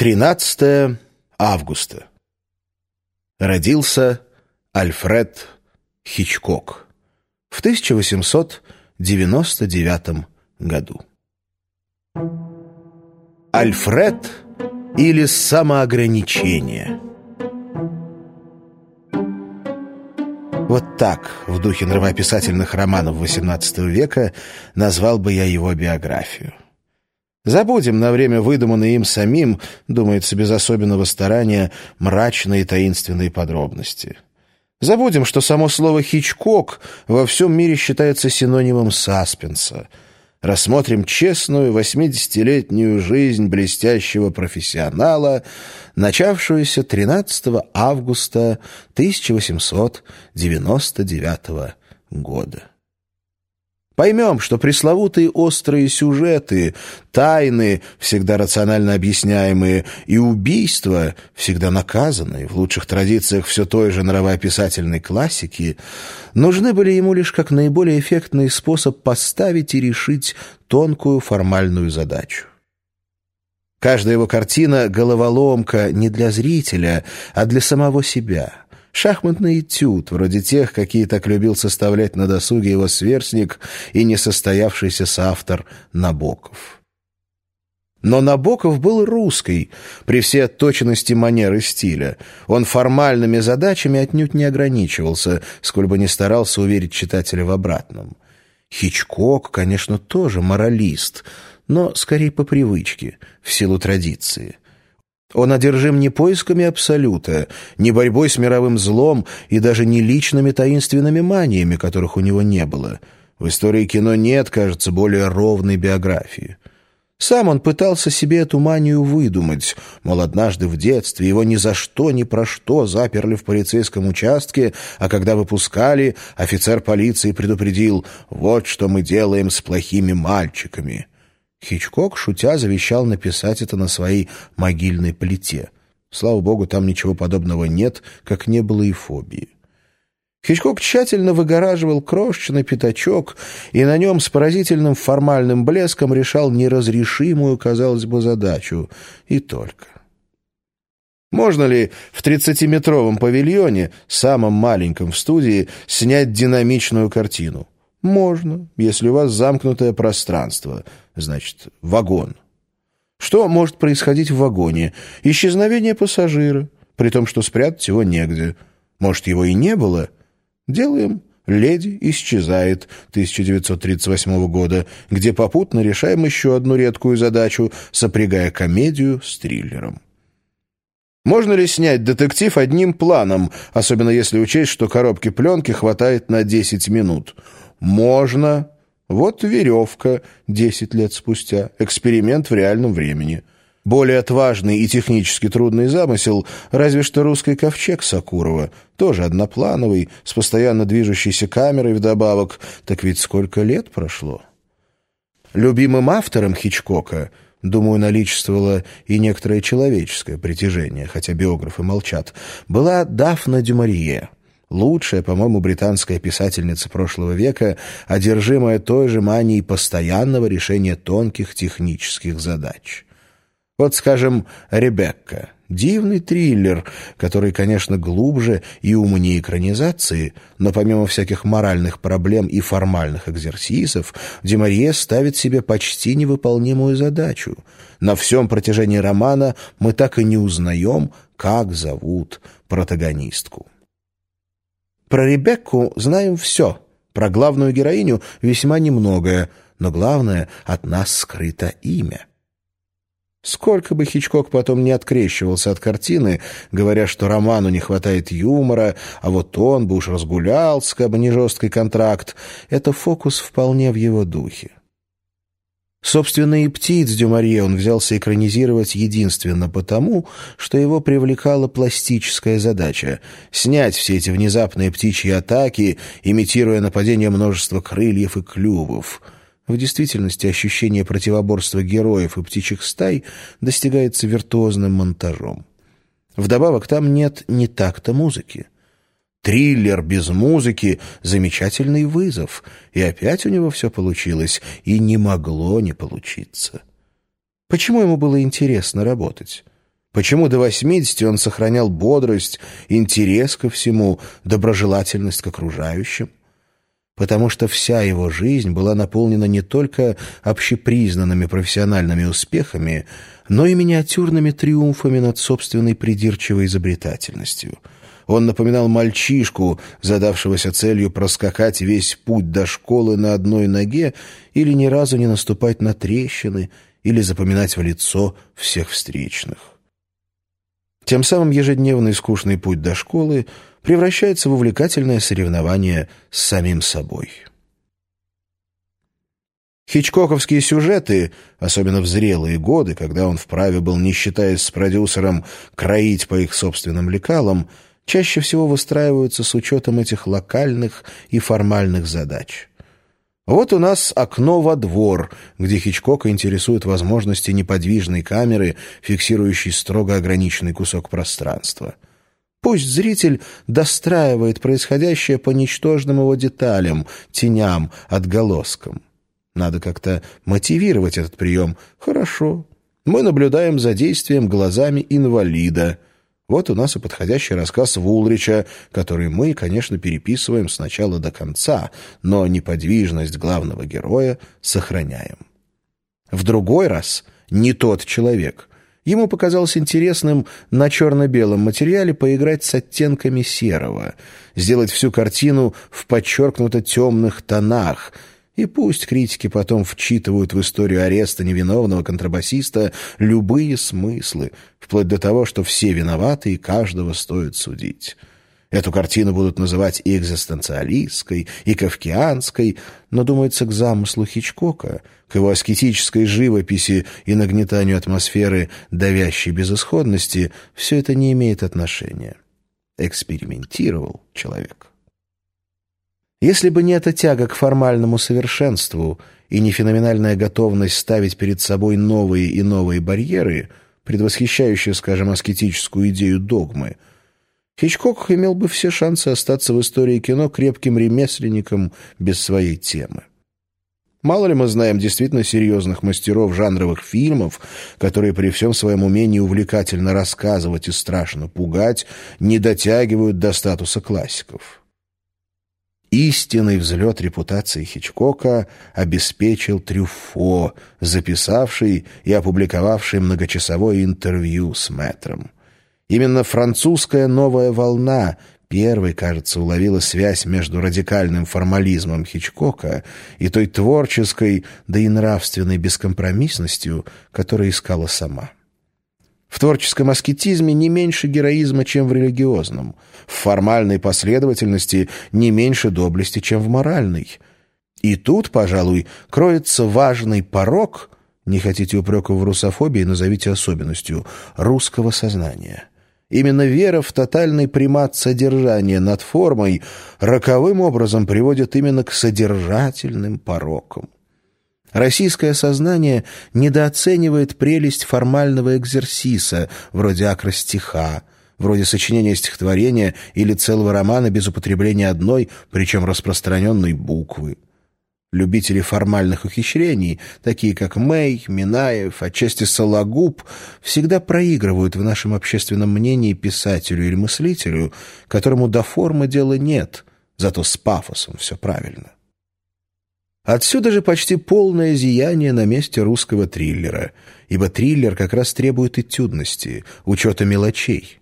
13 августа. Родился Альфред Хичкок в 1899 году. Альфред или самоограничение – Вот так, в духе нравоописательных романов XVIII века, назвал бы я его биографию. Забудем на время выдуманные им самим, думается без особенного старания, мрачные таинственные подробности. Забудем, что само слово «Хичкок» во всем мире считается синонимом саспенса — рассмотрим честную восьмидесятилетнюю жизнь блестящего профессионала, начавшуюся 13 августа 1899 года. Поймем, что пресловутые острые сюжеты, тайны, всегда рационально объясняемые, и убийства, всегда наказанные, в лучших традициях все той же нравоописательной классики, нужны были ему лишь как наиболее эффектный способ поставить и решить тонкую формальную задачу. Каждая его картина — головоломка не для зрителя, а для самого себя — Шахматный этюд, вроде тех, какие так любил составлять на досуге его сверстник и несостоявшийся соавтор Набоков. Но Набоков был русский, при всей отточенности манеры стиля. Он формальными задачами отнюдь не ограничивался, сколь бы не старался уверить читателя в обратном. Хичкок, конечно, тоже моралист, но скорее по привычке, в силу традиции. Он одержим не поисками Абсолюта, не борьбой с мировым злом и даже не личными таинственными маниями, которых у него не было. В истории кино нет, кажется, более ровной биографии. Сам он пытался себе эту манию выдумать, мол, однажды в детстве его ни за что, ни про что заперли в полицейском участке, а когда выпускали, офицер полиции предупредил «Вот что мы делаем с плохими мальчиками». Хичкок, шутя, завещал написать это на своей могильной плите. Слава богу, там ничего подобного нет, как не было и фобии. Хичкок тщательно выгораживал крошечный пятачок и на нем с поразительным формальным блеском решал неразрешимую, казалось бы, задачу. И только. Можно ли в тридцатиметровом павильоне, самом маленьком в студии, снять динамичную картину? Можно, если у вас замкнутое пространство, значит, вагон. Что может происходить в вагоне? Исчезновение пассажира, при том, что спрятать его негде. Может, его и не было? Делаем «Леди исчезает» 1938 года, где попутно решаем еще одну редкую задачу, сопрягая комедию с триллером. Можно ли снять детектив одним планом, особенно если учесть, что коробки пленки хватает на 10 минут – можно. Вот веревка, десять лет спустя. Эксперимент в реальном времени. Более отважный и технически трудный замысел разве что русский ковчег Сакурова, тоже одноплановый, с постоянно движущейся камерой вдобавок. Так ведь сколько лет прошло? Любимым автором Хичкока, думаю, наличествовало и некоторое человеческое притяжение, хотя биографы молчат, была Дафна Дюмарье лучшая, по-моему, британская писательница прошлого века, одержимая той же манией постоянного решения тонких технических задач. Вот, скажем, «Ребекка» — дивный триллер, который, конечно, глубже и умнее экранизации, но помимо всяких моральных проблем и формальных экзерсисов, Демарье ставит себе почти невыполнимую задачу. На всем протяжении романа мы так и не узнаем, как зовут протагонистку. Про Ребекку знаем все, про главную героиню весьма немногое, но главное, от нас скрыто имя. Сколько бы Хичкок потом не открещивался от картины, говоря, что роману не хватает юмора, а вот он бы уж разгулялся, как жесткий контракт, это фокус вполне в его духе. Собственно, и птиц Дюмарье он взялся экранизировать единственно потому, что его привлекала пластическая задача — снять все эти внезапные птичьи атаки, имитируя нападение множества крыльев и клювов. В действительности ощущение противоборства героев и птичьих стай достигается виртуозным монтажом. Вдобавок там нет ни такта музыки. Триллер без музыки — замечательный вызов. И опять у него все получилось, и не могло не получиться. Почему ему было интересно работать? Почему до 80 он сохранял бодрость, интерес ко всему, доброжелательность к окружающим? Потому что вся его жизнь была наполнена не только общепризнанными профессиональными успехами, но и миниатюрными триумфами над собственной придирчивой изобретательностью. Он напоминал мальчишку, задавшегося целью проскакать весь путь до школы на одной ноге или ни разу не наступать на трещины или запоминать в лицо всех встречных. Тем самым ежедневный скучный путь до школы превращается в увлекательное соревнование с самим собой. Хичкоковские сюжеты, особенно в зрелые годы, когда он вправе был, не считаясь с продюсером, кроить по их собственным лекалам, чаще всего выстраиваются с учетом этих локальных и формальных задач. Вот у нас окно во двор, где Хичкока интересуют возможности неподвижной камеры, фиксирующей строго ограниченный кусок пространства. Пусть зритель достраивает происходящее по ничтожным его деталям, теням, отголоскам. Надо как-то мотивировать этот прием. Хорошо. Мы наблюдаем за действием глазами инвалида — вот у нас и подходящий рассказ Вулрича, который мы, конечно, переписываем с начала до конца, но неподвижность главного героя сохраняем. В другой раз не тот человек. Ему показалось интересным на черно-белом материале поиграть с оттенками серого, сделать всю картину в подчеркнуто темных тонах — и пусть критики потом вчитывают в историю ареста невиновного контрабасиста любые смыслы, вплоть до того, что все виноваты и каждого стоит судить. Эту картину будут называть и экзистенциалистской, и кавкианской, но, думается, к замыслу Хичкока, к его аскетической живописи и нагнетанию атмосферы давящей безысходности, все это не имеет отношения. Экспериментировал человек. Если бы не эта тяга к формальному совершенству и не феноменальная готовность ставить перед собой новые и новые барьеры, предвосхищающие, скажем, аскетическую идею догмы, Хичкок имел бы все шансы остаться в истории кино крепким ремесленником без своей темы. Мало ли мы знаем действительно серьезных мастеров жанровых фильмов, которые при всем своем умении увлекательно рассказывать и страшно пугать не дотягивают до статуса классиков. Истинный взлет репутации Хичкока обеспечил Трюфо, записавший и опубликовавший многочасовое интервью с мэтром. Именно французская новая волна первой, кажется, уловила связь между радикальным формализмом Хичкока и той творческой, да и нравственной бескомпромиссностью, которую искала сама. В творческом аскетизме не меньше героизма, чем в религиозном. В формальной последовательности не меньше доблести, чем в моральной. И тут, пожалуй, кроется важный порог, не хотите упреков в русофобии, назовите особенностью, русского сознания. Именно вера в тотальный примат содержания над формой роковым образом приводит именно к содержательным порокам. Российское сознание недооценивает прелесть формального экзерсиса, вроде акростиха, вроде сочинения стихотворения или целого романа без употребления одной, причем распространенной буквы. Любители формальных ухищрений, такие как Мэй, Минаев, отчасти Сологуб, всегда проигрывают в нашем общественном мнении писателю или мыслителю, которому до формы дела нет, зато с пафосом все правильно. Отсюда же почти полное зияние на месте русского триллера, ибо триллер как раз требует этюдности, учета мелочей.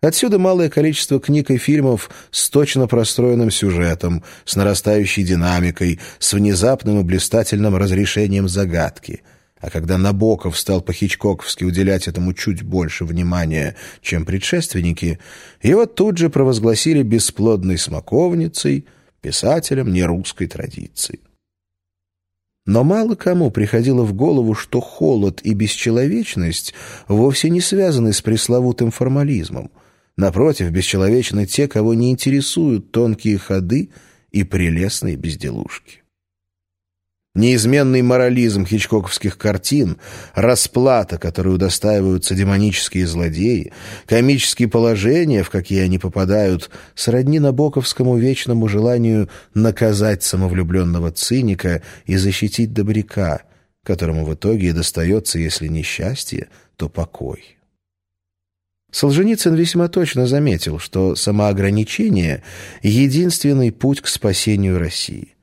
Отсюда малое количество книг и фильмов с точно простроенным сюжетом, с нарастающей динамикой, с внезапным и блистательным разрешением загадки. А когда Набоков стал по-хичкоковски уделять этому чуть больше внимания, чем предшественники, его тут же провозгласили бесплодной смоковницей, писателем нерусской традиции. Но мало кому приходило в голову, что холод и бесчеловечность вовсе не связаны с пресловутым формализмом. Напротив, бесчеловечны те, кого не интересуют тонкие ходы и прелестные безделушки. Неизменный морализм хичкоковских картин, расплата, которую удостаиваются демонические злодеи, комические положения, в какие они попадают, сродни набоковскому вечному желанию наказать самовлюбленного циника и защитить добряка, которому в итоге и достается, если не счастье, то покой. Солженицын весьма точно заметил, что самоограничение — единственный путь к спасению России.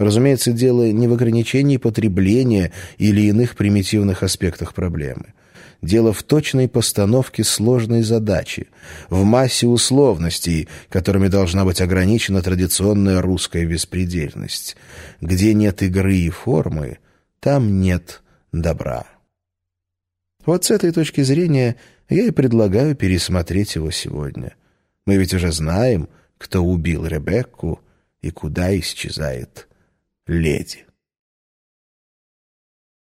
Разумеется, дело не в ограничении потребления или иных примитивных аспектах проблемы. Дело в точной постановке сложной задачи, в массе условностей, которыми должна быть ограничена традиционная русская беспредельность. Где нет игры и формы, там нет добра. Вот с этой точки зрения я и предлагаю пересмотреть его сегодня. Мы ведь уже знаем, кто убил Ребекку и куда исчезает леди.